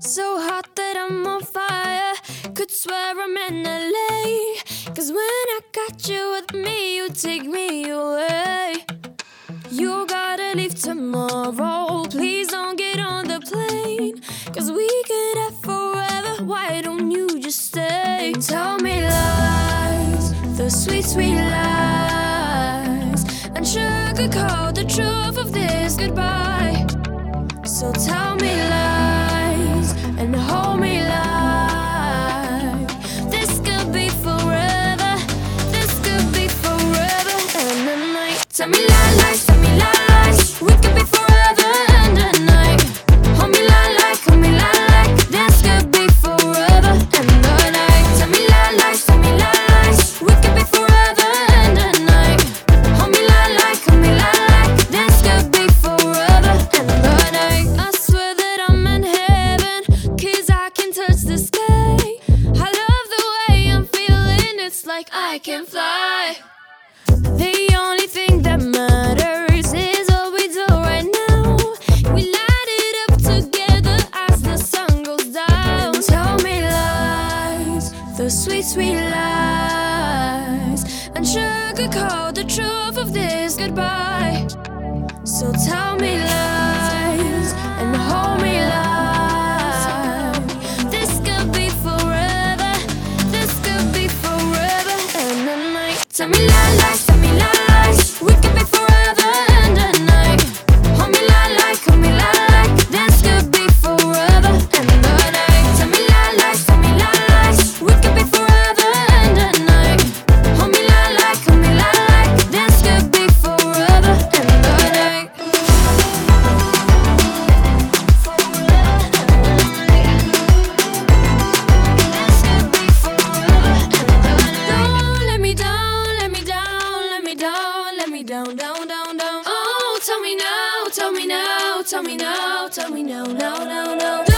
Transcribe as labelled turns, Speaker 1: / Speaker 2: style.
Speaker 1: So hot that I'm on fire. Could swear I'm in LA. Cause when I got you with me, you take me away. You gotta leave tomorrow. Please don't get on the plane. Cause we could have forever. Why don't you just stay? Tell me lies, the sweet, sweet lies. And sugarcoat the truth of this goodbye. So tell I can fly. The the sweet, sweet lies, and sugarcoat the truth of this goodbye. So tell me lies and hold me live. This could be forever. This could be forever and a night. Tell me lies. Tell me now, tell me now, tell me now, tell me now, now, now, now.